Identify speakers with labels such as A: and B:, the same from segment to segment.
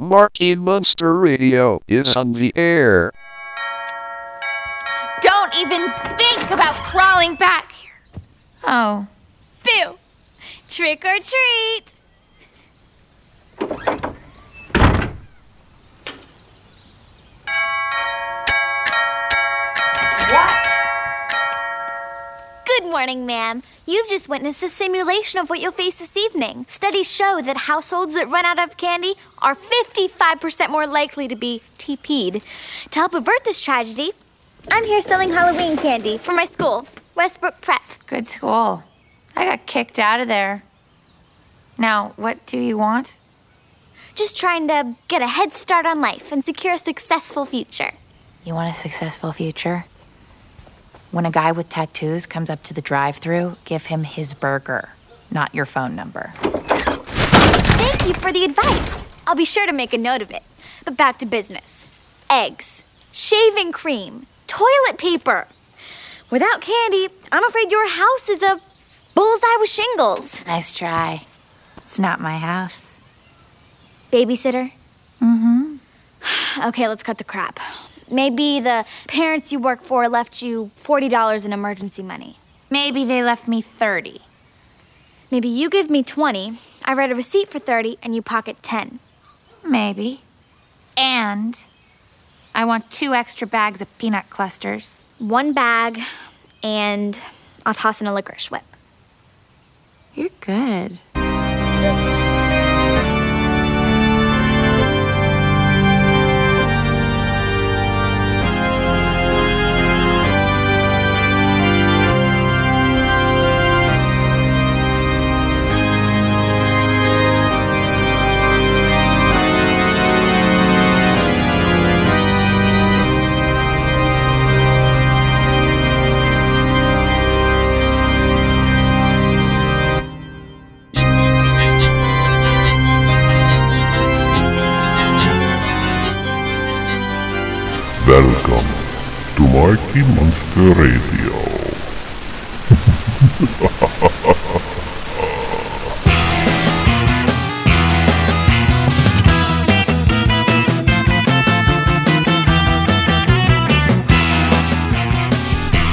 A: Marky Munster Radio is on the air.
B: Don't even think about crawling back here. Oh, phew. Trick or treat. Ma'am. You've just witnessed a simulation of what you'll face this evening. Studies show that households that run out of candy are 55% more likely to be TP'd. To help avert this tragedy, I'm here selling Halloween candy for my school, Westbrook Prep.
C: Good school. I got kicked out of there. Now, what do you want?
B: Just trying to get a head start on life and secure a successful future.
C: You want a successful future? When a guy with tattoos comes up to the drive through, give him his burger, not your phone number.
B: Thank you for the advice. I'll be sure to make a note of it. But back to business eggs, shaving cream, toilet paper. Without candy, I'm afraid your house is a bullseye with shingles.
C: Nice try. It's not my house.
B: Babysitter? Mm hmm. Okay, let's cut the crap. Maybe the parents you work for left you $40 in emergency money.
C: Maybe they left me 30.
B: Maybe you give me 20, I write a receipt for 30, and you pocket 10.
C: Maybe. And I want two extra bags of peanut clusters.
B: One bag, and I'll toss in a licorice whip.
C: You're good.
D: Munster Radio.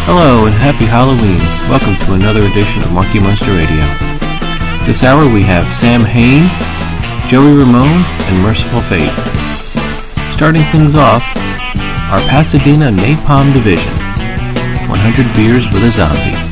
E: Hello and happy Halloween. Welcome to another edition of Marky Munster Radio. This hour we have Samhain, Joey Ramone, and Mercyful Fate. Starting things off, our Pasadena Napalm Division. 100 beers with a zombie.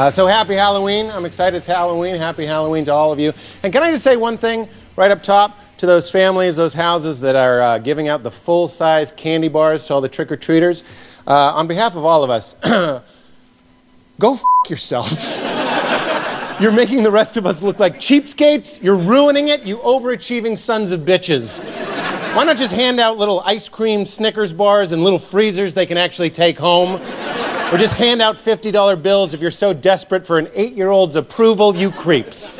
F: Uh, so happy Halloween. I'm excited it's Halloween. Happy Halloween to all of you. And can I just say one thing right up top to those families, those houses that are uh, giving out the full size candy bars to all the trick or treaters? Uh, on behalf of all of us, go f yourself. You're making the rest of us look like cheapskates. You're ruining it, you overachieving sons of bitches. Why not just hand out little ice cream Snickers bars and little freezers they can actually take home? Or just hand out $50 bills if you're so desperate for an eight year old's approval, you creeps.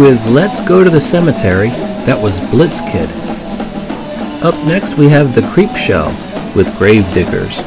G: With Let's Go to the Cemetery, that
E: was Blitzkid. Up next, we have The Creep Show with Grave Diggers.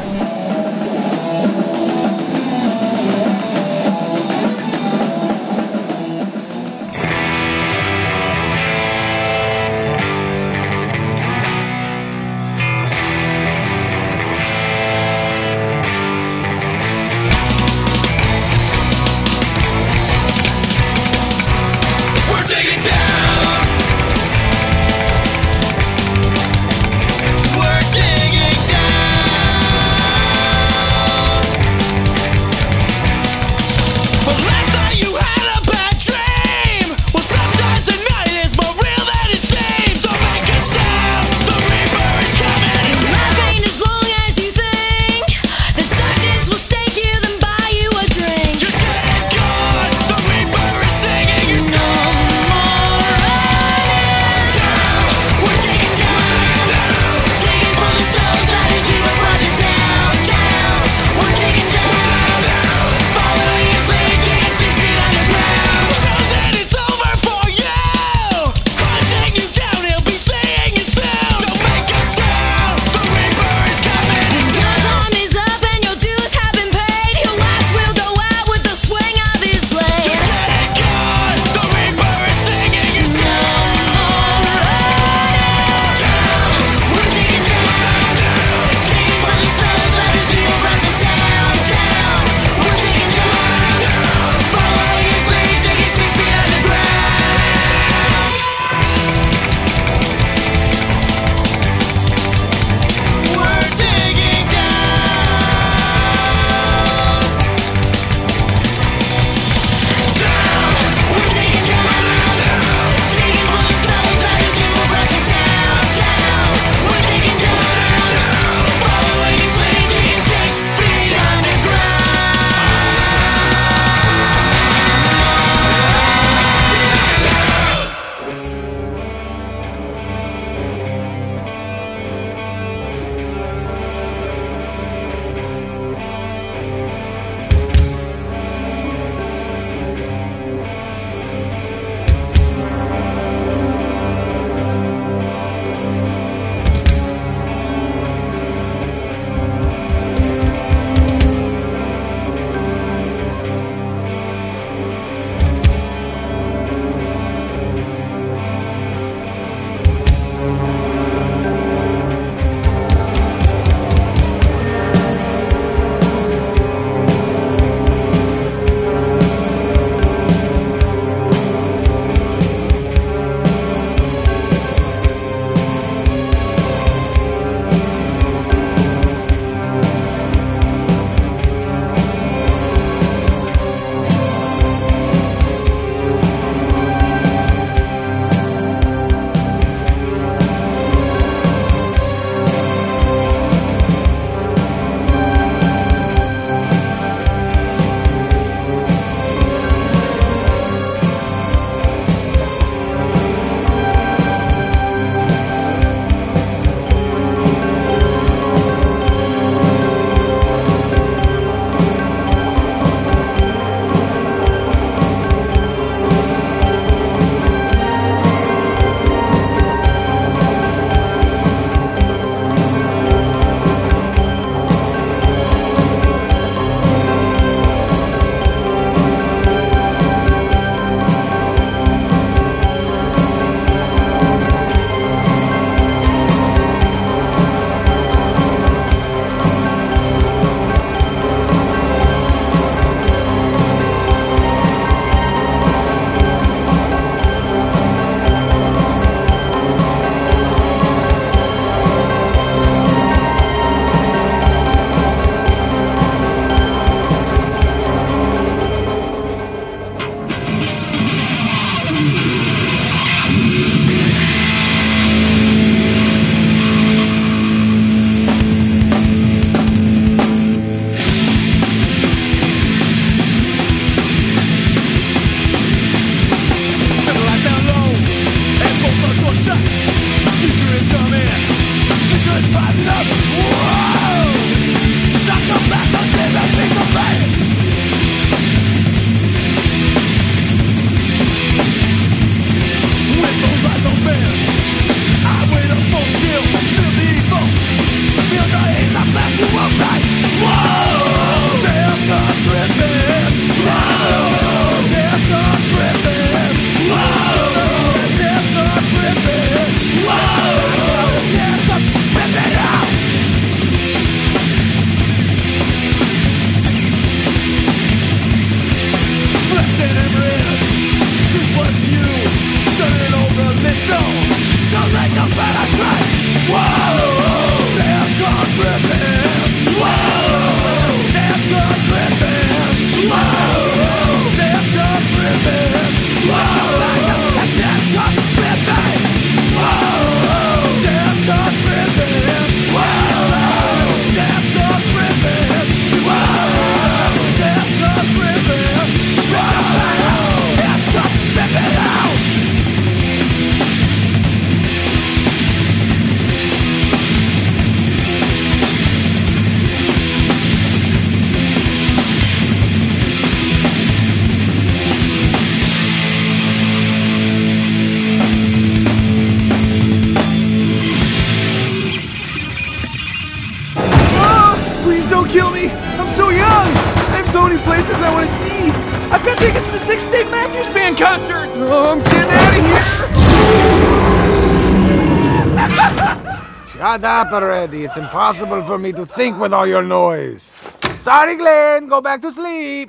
F: Shut up already. It's impossible for me to think with all your noise. Sorry, Glenn. Go back to sleep.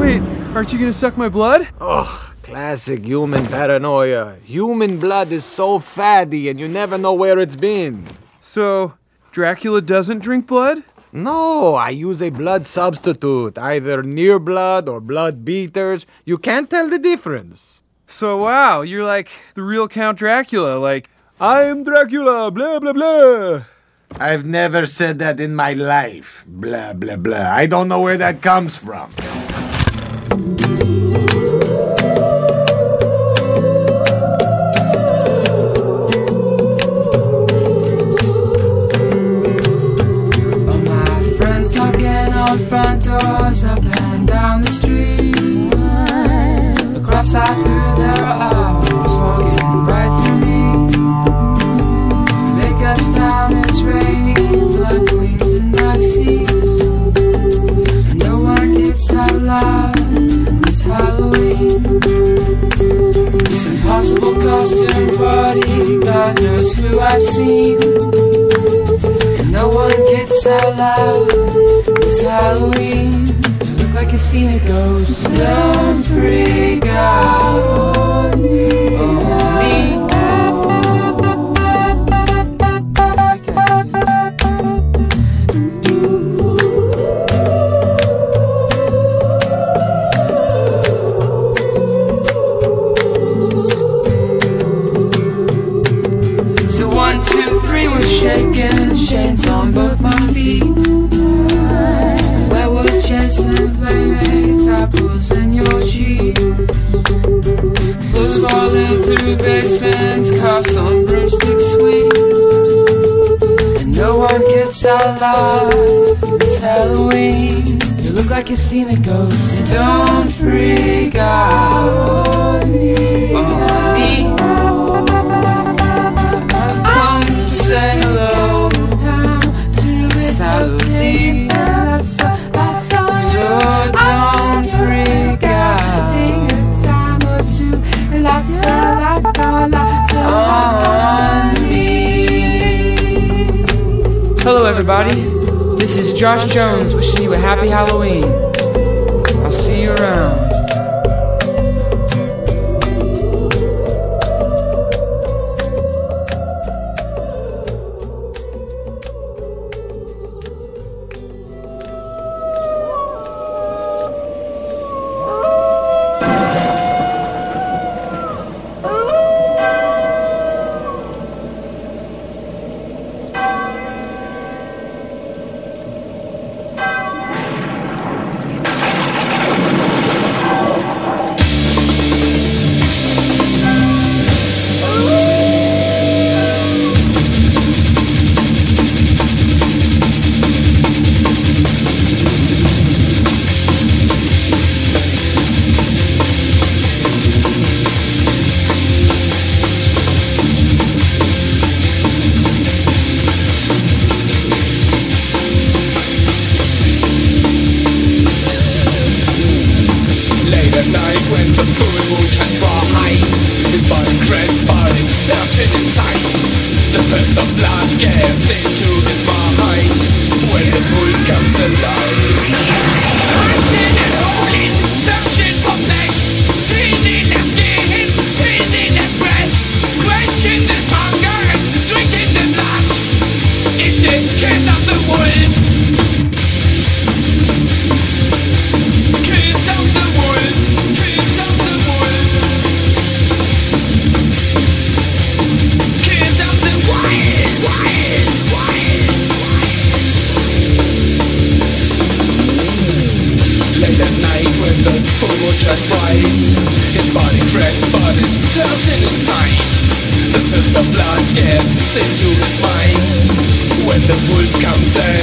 H: Wait, aren't you gonna suck my blood?
F: Ugh, classic human paranoia. Human blood is so fatty and you never know where it's been.
H: So, Dracula doesn't drink blood?
F: No, I use a blood substitute, either near blood or blood beaters. You can't tell the difference.
H: So, wow, you're like the real Count Dracula, like, I am Dracula, blah, blah, blah.
F: I've never said that in my life. Blah, blah, blah. I don't know where that comes from.
I: All my friends knocking on front doors up and down the street. Across out through their hours, Halloween. This impossible costume party, God knows who I've seen. And no one gets out loud. It's Halloween. You look like you've seen a ghost. Don't freak out through basements, cops on broomstick sweeps. And no one gets out alive, It's Halloween. You look like you've seen a ghost. Don't freak out on me. This is Josh Jones wishing you a happy Halloween. I'll see you around.
J: Shines bright, his body cracks but it's certain inside. The thirst of blood gets into his mind when the wolf comes alive.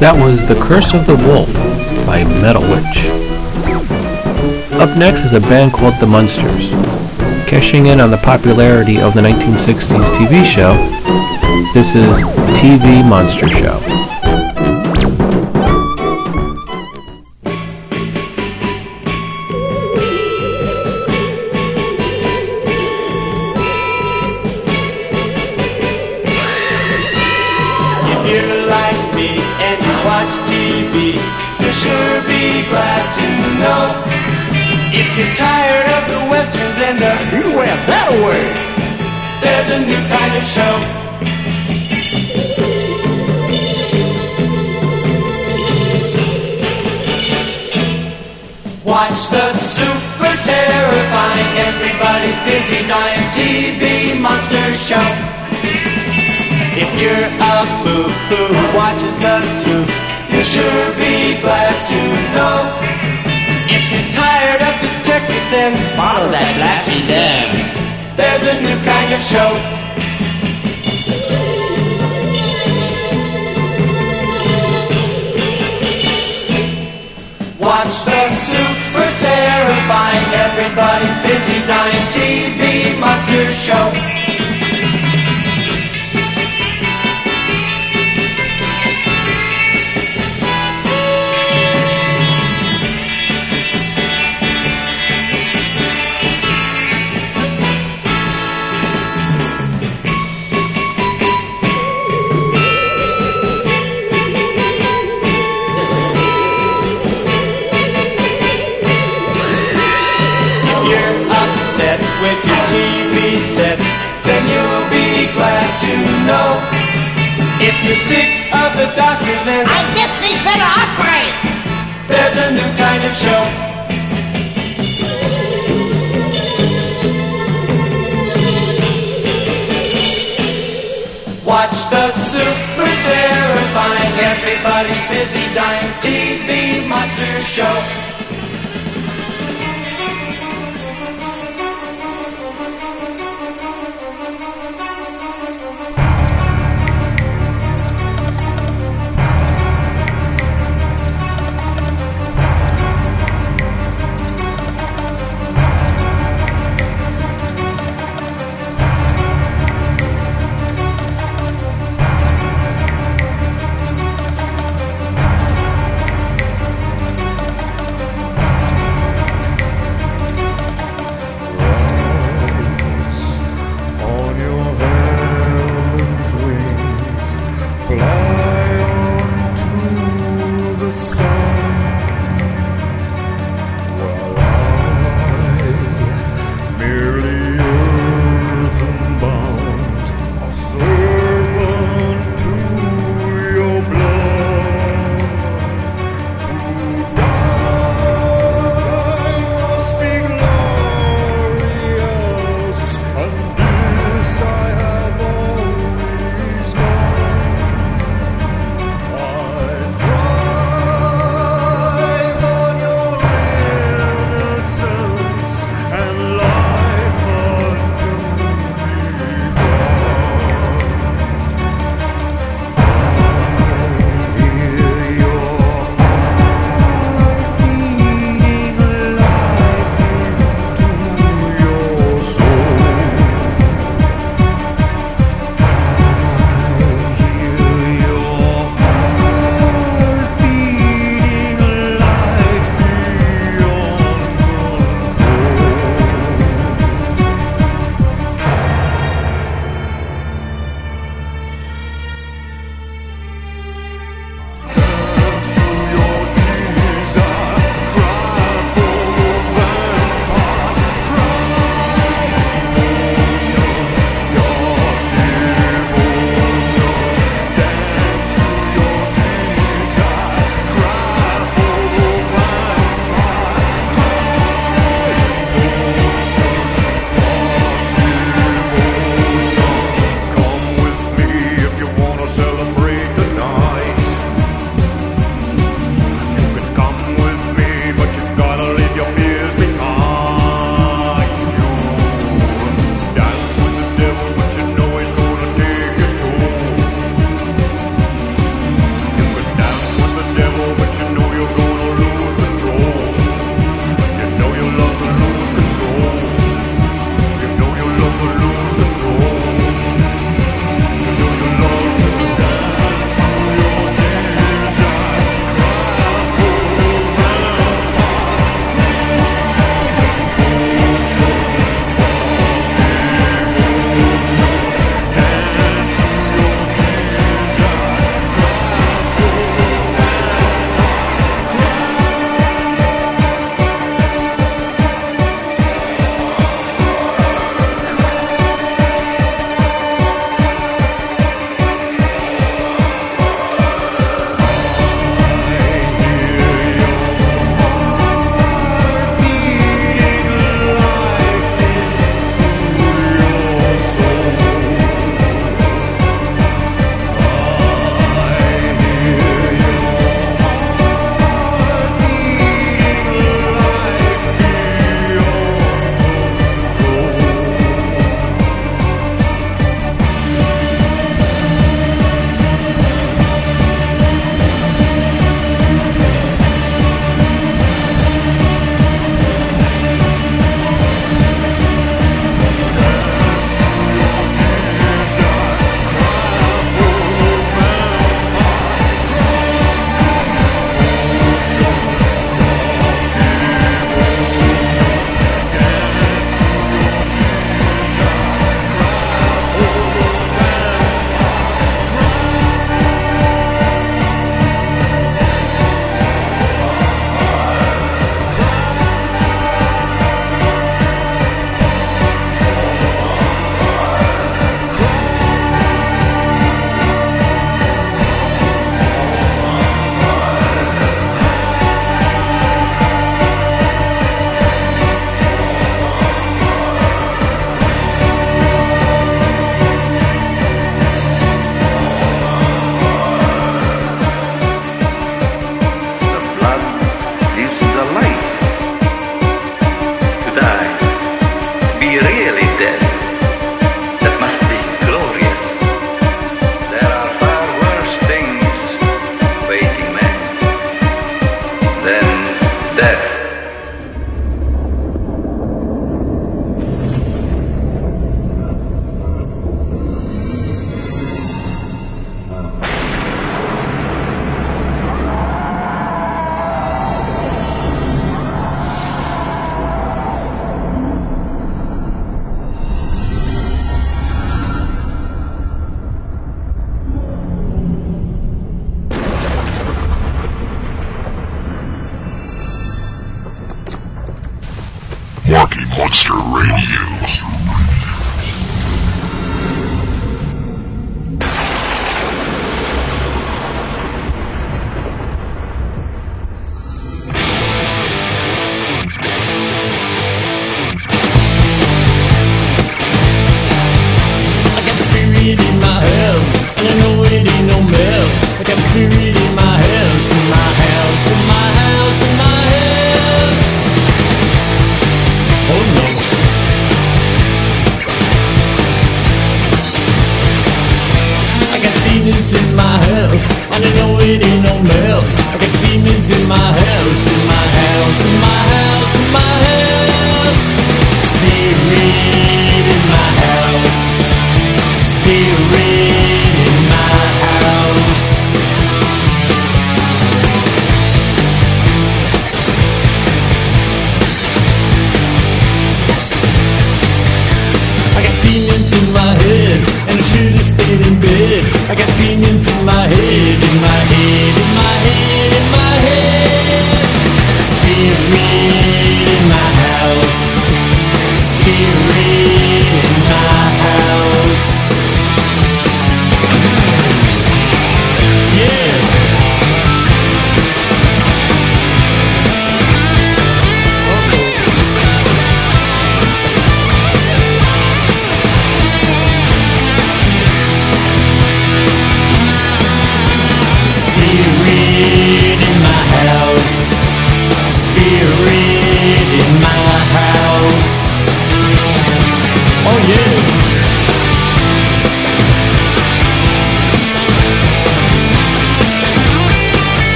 K: That was The Curse of the Wolf by Metal Witch. Up next is a band called The Munsters. Cashing in on the popularity of the 1960s TV show, this is TV Monster Show.
L: You're sick of the doctors and I guess we better operate. There's a new kind of show. Watch the super terrifying. Everybody's busy dying TV monster show.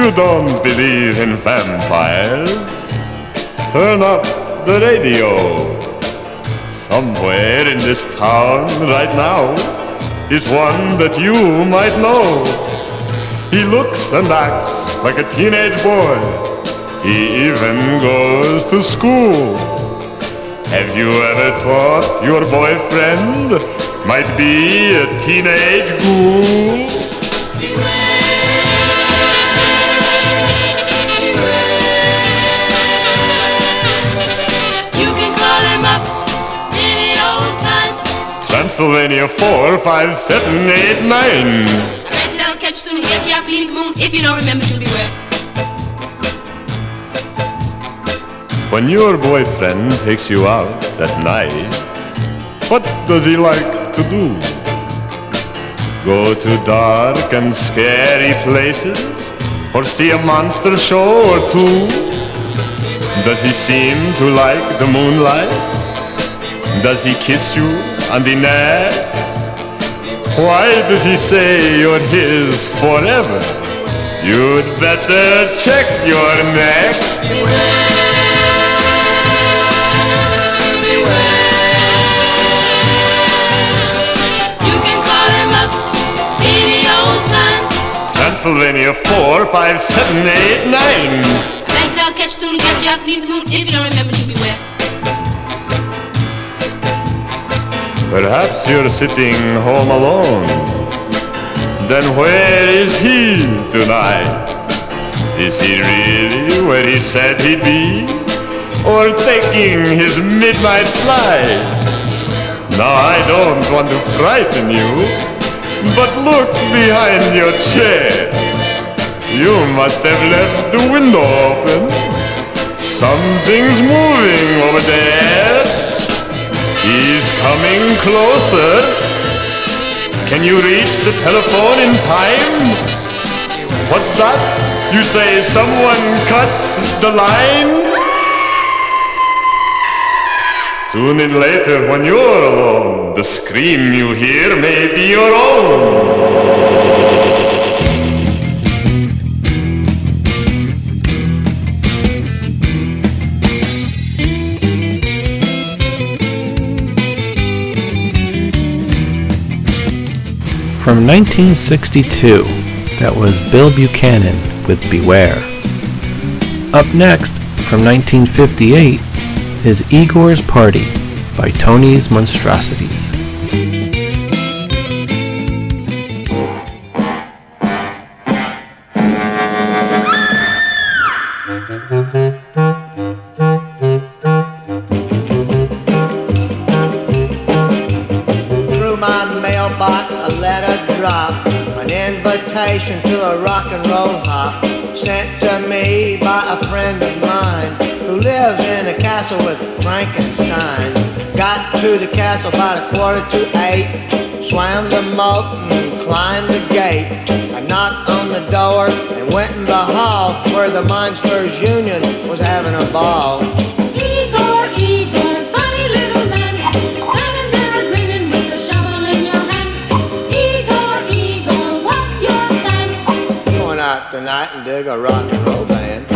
D: You don't believe in vampires, turn up the radio. Somewhere in this town right now is one that you might know. He looks and acts like a teenage boy. He even goes to school. Have you ever thought your boyfriend might be a teenage ghoul? Transylvania 4, 5, 7, 8, 9.
M: I bet you they'll catch you soon and get you up beneath the moon. If you don't remember, to beware.
D: When your boyfriend takes you out at night, what does he like to do? Go to dark and scary places or see a monster show or two? Does he seem to like the moonlight? Does he kiss you on the neck? Why does he say you're his forever? You'd better check your neck.
M: You can call him up any old time.
D: Pennsylvania 4, 5, 7, 8, 9.
M: Bet you they'll catch soon and get you up beneath the moon. If you don't remember, to
D: Perhaps you're sitting home alone. Then where is he tonight? Is he really where he said he'd be? Or taking his midnight flight? Now I don't want to frighten you, but look behind your chair. You must have left the window open. Something's moving over there. He's coming closer. Can you reach the telephone in time? What's that? You say someone cut the line? Tune in later when you're alone. The scream you hear may be your own.
E: From 1962, that was Bill Buchanan with Beware. Up next, from 1958, is Igor's Party by Tony's Monstrosities. Mm-hmm.
N: Dedication to a rock and roll hop sent to me by a friend of mine who lives in a castle with Frankenstein. Got to the castle about a quarter to eight, swam the moat and climbed the gate. I knocked on the door and went in the hall where the Monsters Union was having a ball. And a rock and roll band.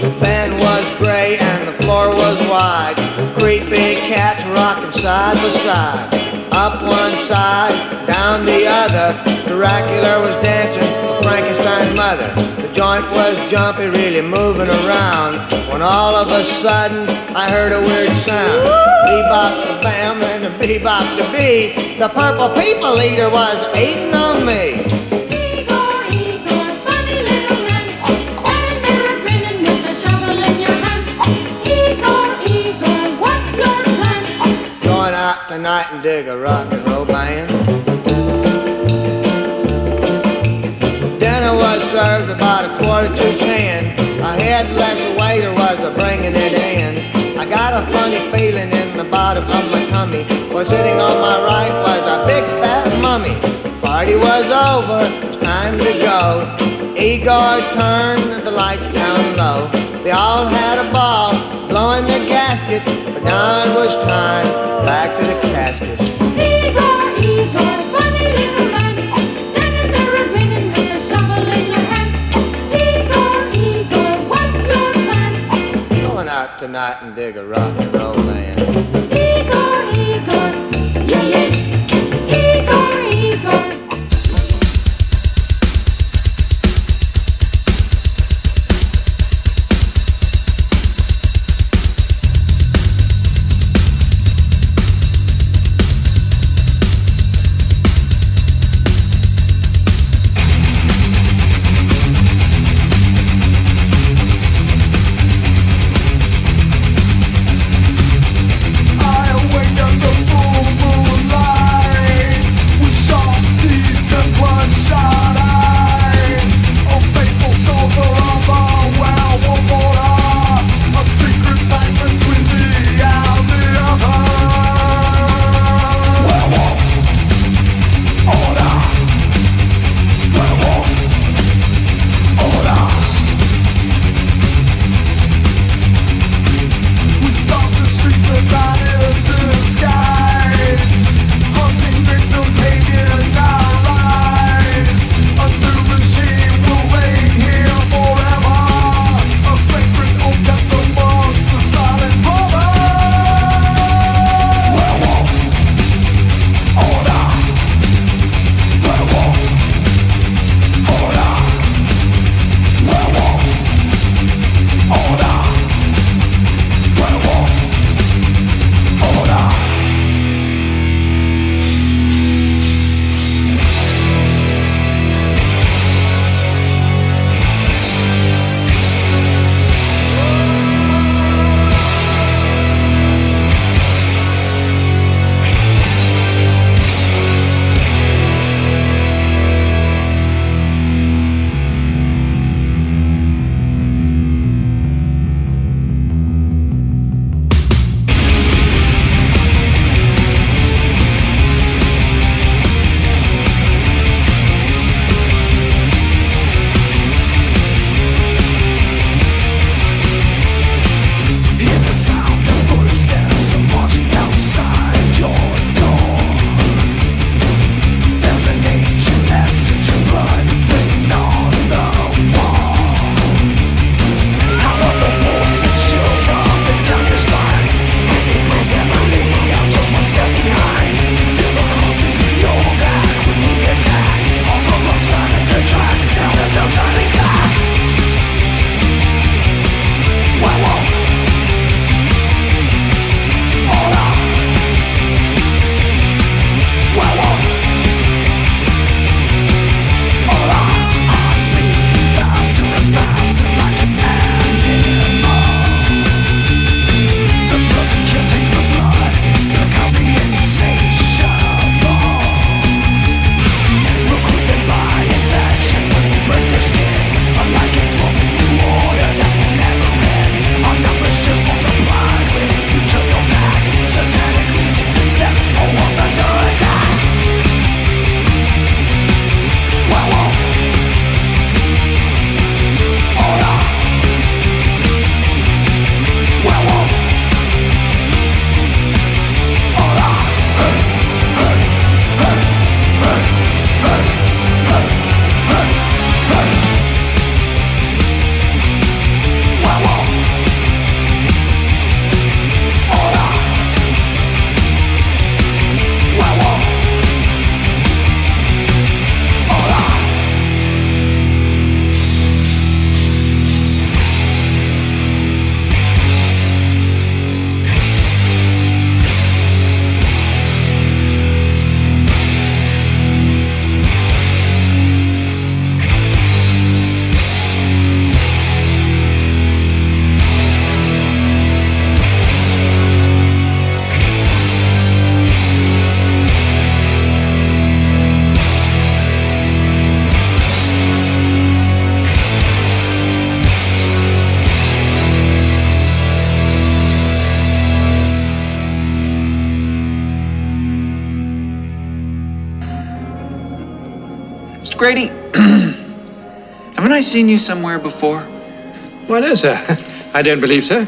N: The band was gray and the floor was wide. Creepy cats rocking side by side. Up one side, down the other. Dracula was dancing with Frankenstein's mother. The joint was jumpy, really moving around. When all of a sudden I heard a weird sound. Bebop the bam and the bebop the bee. The purple people eater was eating on me. Tonight and dig a rock and roll band. Dinner was served about a quarter to ten. A headless waiter was a bringing it in. I got a funny feeling in the bottom of my tummy. For sitting on my right was a big fat mummy. Party was over, time to go. Igor turned the lights down low. They all had a ball, blowing the gaskets, but now it was time back to the caskets.
M: Igor, Igor, funny little man, standing there grinning with a shovel in your hand. Igor, Igor, what's your plan?
N: Going out tonight and dig a rock
O: seen you somewhere before?
P: Why, no, sir. I don't believe so.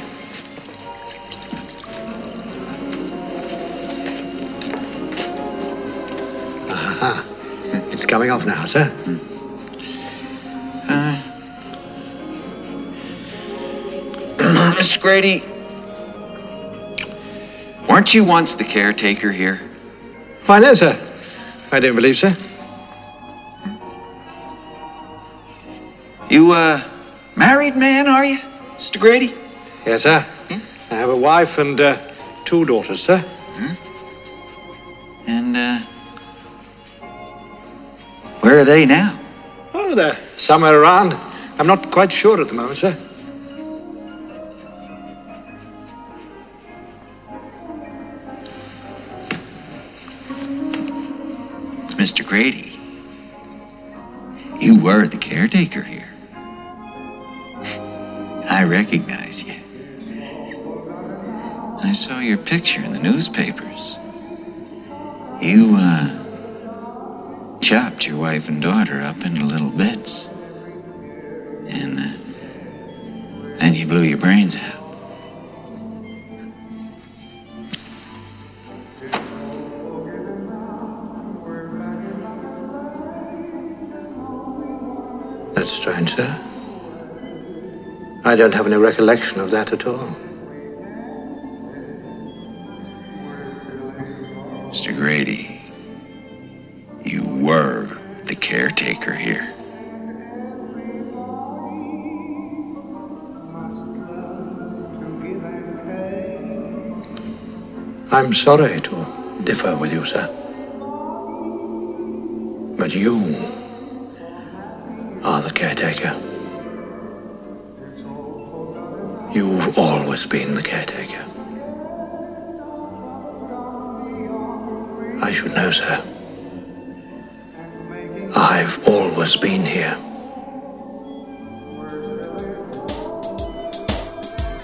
P: Aha. It's coming off now, sir.
O: Uh, Mr. Grady, weren't you once the caretaker here?
P: Why, no, sir. I don't believe so.
O: You, uh, married man, are you, Mr. Grady?
P: Yes, sir. I have a wife and uh, two daughters, sir.
O: And, uh, where are they now?
P: Oh, they're somewhere around. I'm not quite sure at the moment, sir.
O: Mr. Grady, you were the caretaker here. I recognize you. I saw your picture in the newspapers. You, uh, chopped your wife and daughter up into little bits. And, uh, then you blew your brains out.
P: That's strange, sir. I don't have any recollection of that at all.
O: Mr. Grady, you were the caretaker here.
P: I'm sorry to differ with you, sir. But you are the caretaker. You've always been the caretaker. I should know, sir. I've always been here.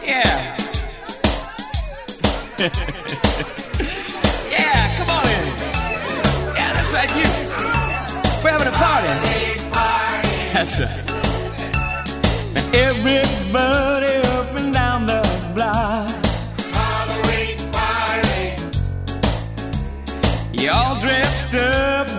J: Yeah. yeah, come on in. Yeah, that's right, you. We're having a party. That's right. Everybody dressed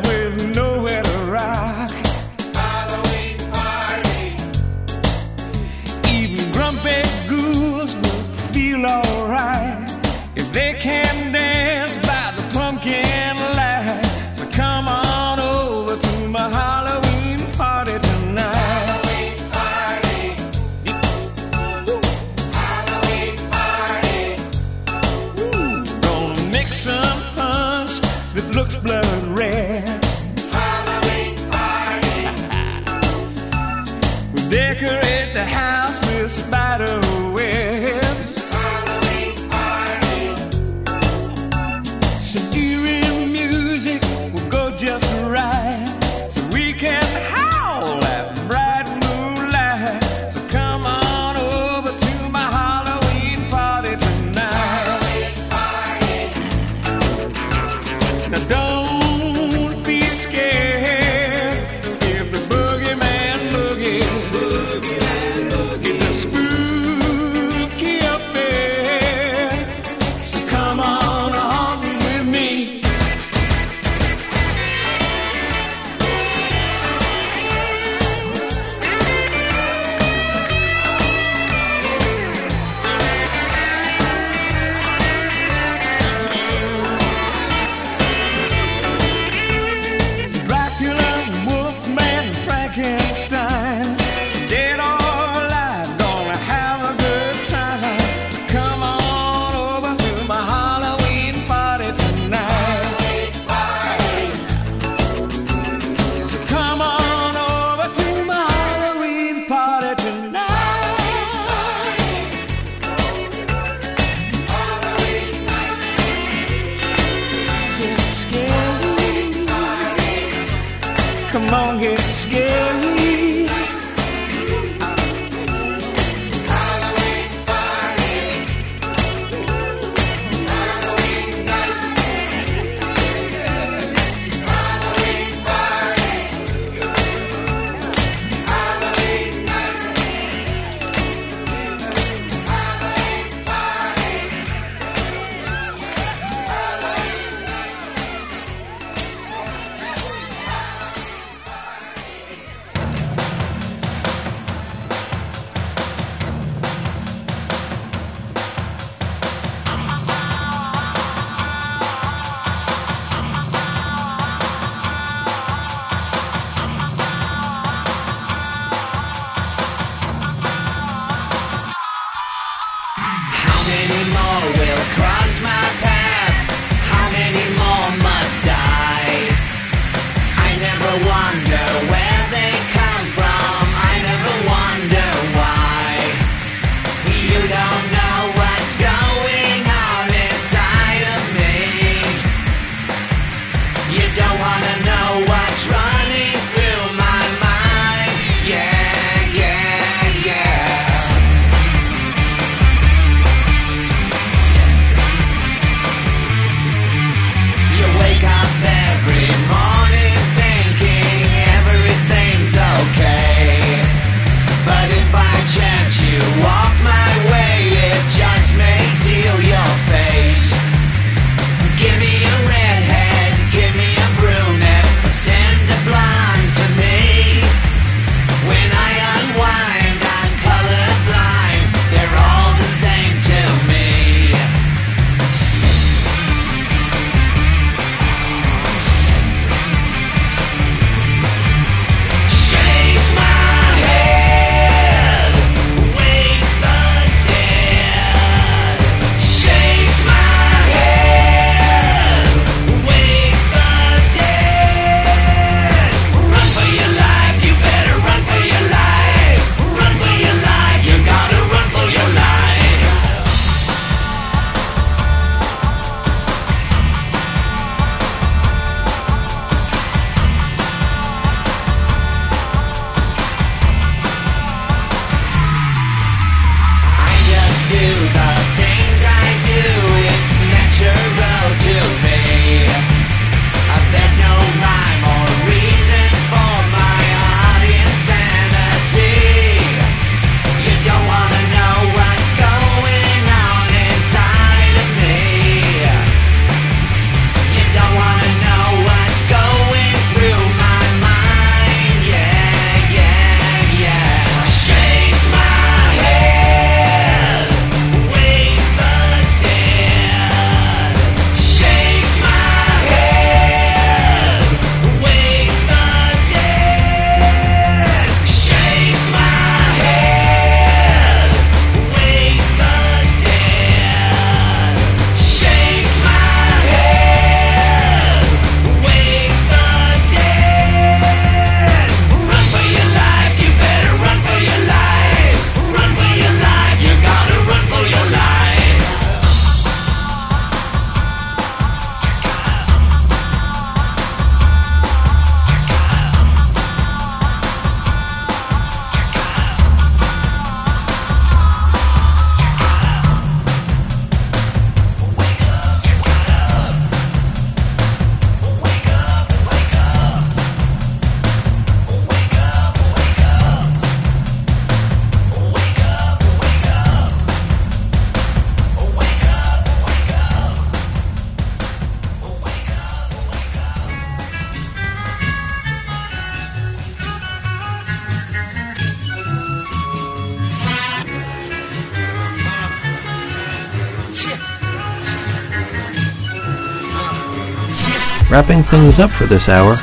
Q: Wrapping things up for this hour,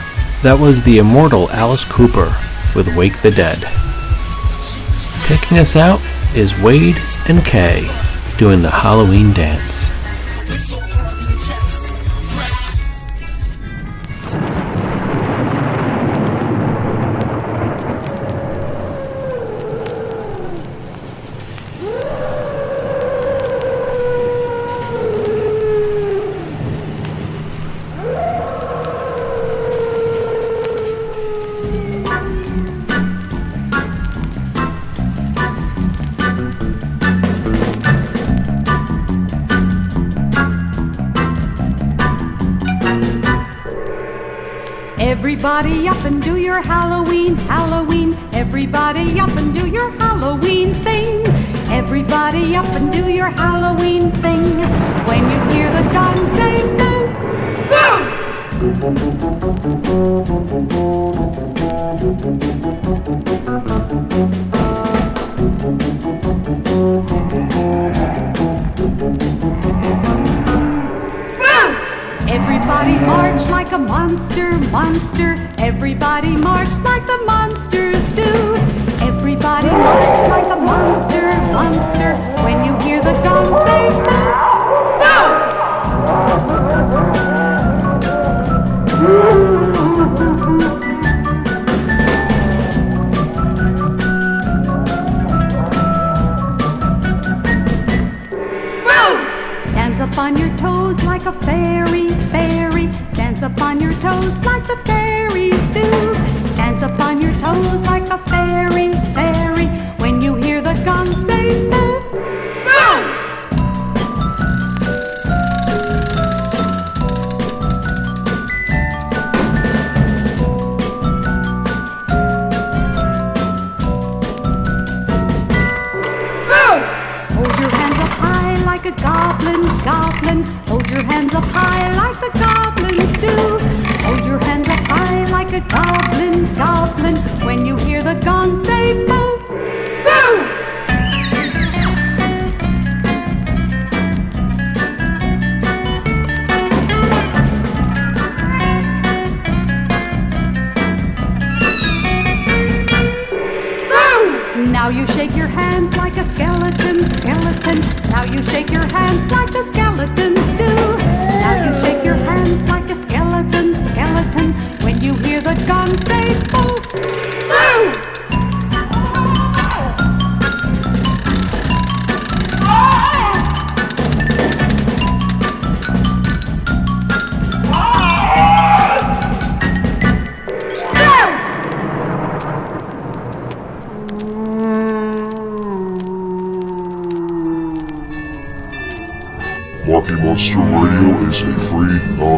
Q: that was the immortal Alice Cooper with Wake the Dead. Taking us out is Wade and Kay doing the Halloween dance.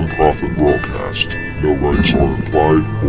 R: Non-profit broadcast. No rights are implied.